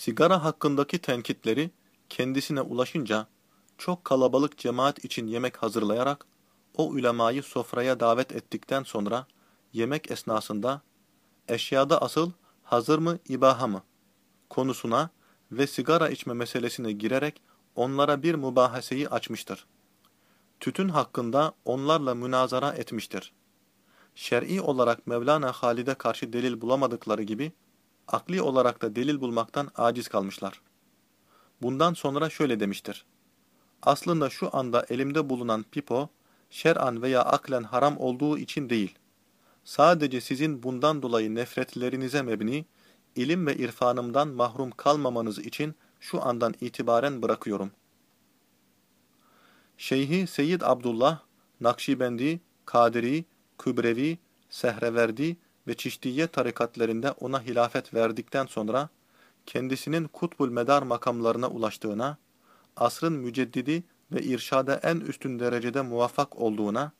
Sigara hakkındaki tenkitleri kendisine ulaşınca çok kalabalık cemaat için yemek hazırlayarak o ulemayı sofraya davet ettikten sonra yemek esnasında eşyada asıl hazır mı ibaha mı konusuna ve sigara içme meselesine girerek onlara bir mübahaseyi açmıştır. Tütün hakkında onlarla münazara etmiştir. Şer'i olarak Mevlana Halid'e karşı delil bulamadıkları gibi, akli olarak da delil bulmaktan aciz kalmışlar. Bundan sonra şöyle demiştir. Aslında şu anda elimde bulunan pipo, şer'an veya aklen haram olduğu için değil. Sadece sizin bundan dolayı nefretlerinize mebni, ilim ve irfanımdan mahrum kalmamanız için şu andan itibaren bırakıyorum. Şeyhi Seyyid Abdullah, Nakşibendi, Kadiri, Kübrevi, Sehreverdi ve Çiştiye tarikatlerinde ona hilafet verdikten sonra, kendisinin kutbul medar makamlarına ulaştığına, asrın müceddidi ve irşada en üstün derecede muvaffak olduğuna,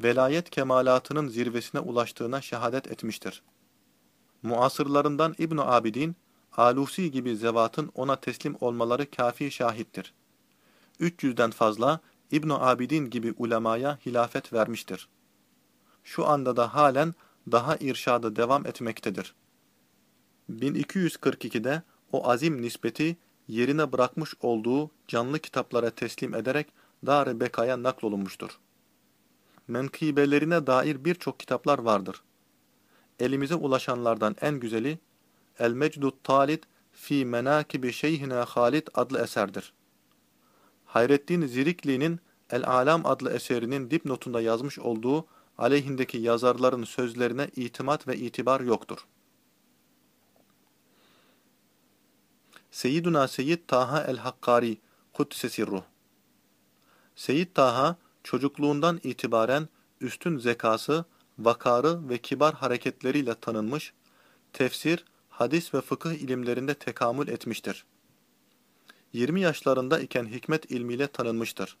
velayet kemalatının zirvesine ulaştığına şehadet etmiştir. Muasırlarından İbn Abidin, Alusi gibi zevatın ona teslim olmaları kafi şahittir. 300'den fazla İbn Abidin gibi ulemaya hilafet vermiştir. Şu anda da halen daha irşada devam etmektedir. 1242'de o azim nispeti yerine bırakmış olduğu canlı kitaplara teslim ederek Dar-ı Beka'ya naklolunmuştur. Menkıbelerine dair birçok kitaplar vardır. Elimize ulaşanlardan en güzeli El Mecdut Talid fi Menakibi Şeyhina Halid adlı eserdir. Hayrettin Zirikli'nin El Alam adlı eserinin dipnotunda yazmış olduğu aleyhindeki yazarların sözlerine itimat ve itibar yoktur. Seyyiduna Seyyid Taha el-Hakkari Kuddise Sirruh Seyyid Taha çocukluğundan itibaren üstün zekası, vakarı ve kibar hareketleriyle tanınmış, tefsir, hadis ve fıkıh ilimlerinde tekamül etmiştir. 20 yaşlarında iken hikmet ilmiyle tanınmıştır.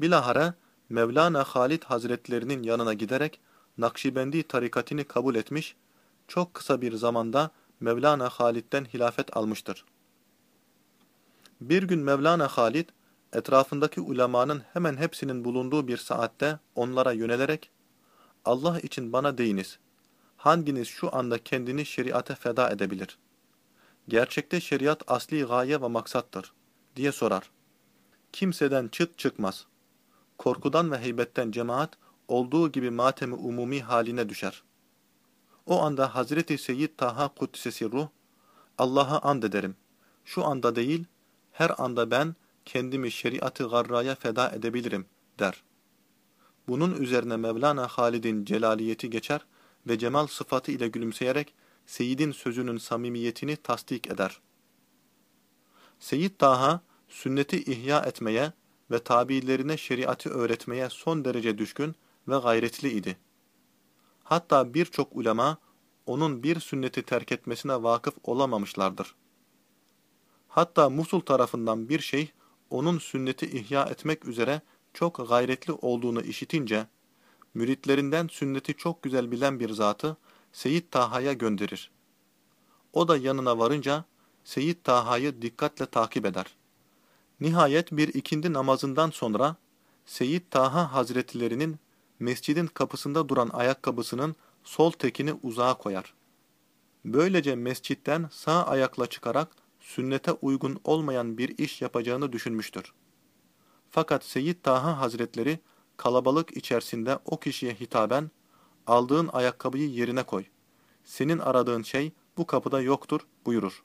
Bilahare Mevlana Halid Hazretlerinin yanına giderek Nakşibendi tarikatini kabul etmiş, çok kısa bir zamanda Mevlana Halid'den hilafet almıştır. Bir gün Mevlana Halid, etrafındaki ulemanın hemen hepsinin bulunduğu bir saatte onlara yönelerek, Allah için bana deyiniz, hanginiz şu anda kendini şeriate feda edebilir? Gerçekte şeriat asli gaye ve maksattır, diye sorar. Kimseden çıt çıkmaz. Korkudan ve heybetten cemaat, olduğu gibi matemi umumi haline düşer. O anda Hazreti Seyyid Taha Kuddisesi Ruh, Allah'a and ederim. Şu anda değil, her anda ben kendimi şeriatı garraya feda edebilirim, der. Bunun üzerine Mevlana Halid'in celaliyeti geçer ve cemal sıfatı ile gülümseyerek Seyyid'in sözünün samimiyetini tasdik eder. Seyyid Taha, sünneti ihya etmeye ve tabiilerine şeriatı öğretmeye son derece düşkün ve gayretli idi. Hatta birçok ulema onun bir sünneti terk etmesine vakıf olamamışlardır. Hatta Musul tarafından bir şey onun sünneti ihya etmek üzere çok gayretli olduğunu işitince, müritlerinden sünneti çok güzel bilen bir zatı Seyyid Taha'ya gönderir. O da yanına varınca Seyyid Taha'yı dikkatle takip eder. Nihayet bir ikindi namazından sonra Seyyid Taha Hazretlerinin mescidin kapısında duran ayakkabısının sol tekini uzağa koyar. Böylece mescitten sağ ayakla çıkarak sünnete uygun olmayan bir iş yapacağını düşünmüştür. Fakat Seyyid Taha Hazretleri kalabalık içerisinde o kişiye hitaben, aldığın ayakkabıyı yerine koy. Senin aradığın şey bu kapıda yoktur buyurur.